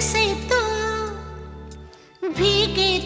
से तो भीगे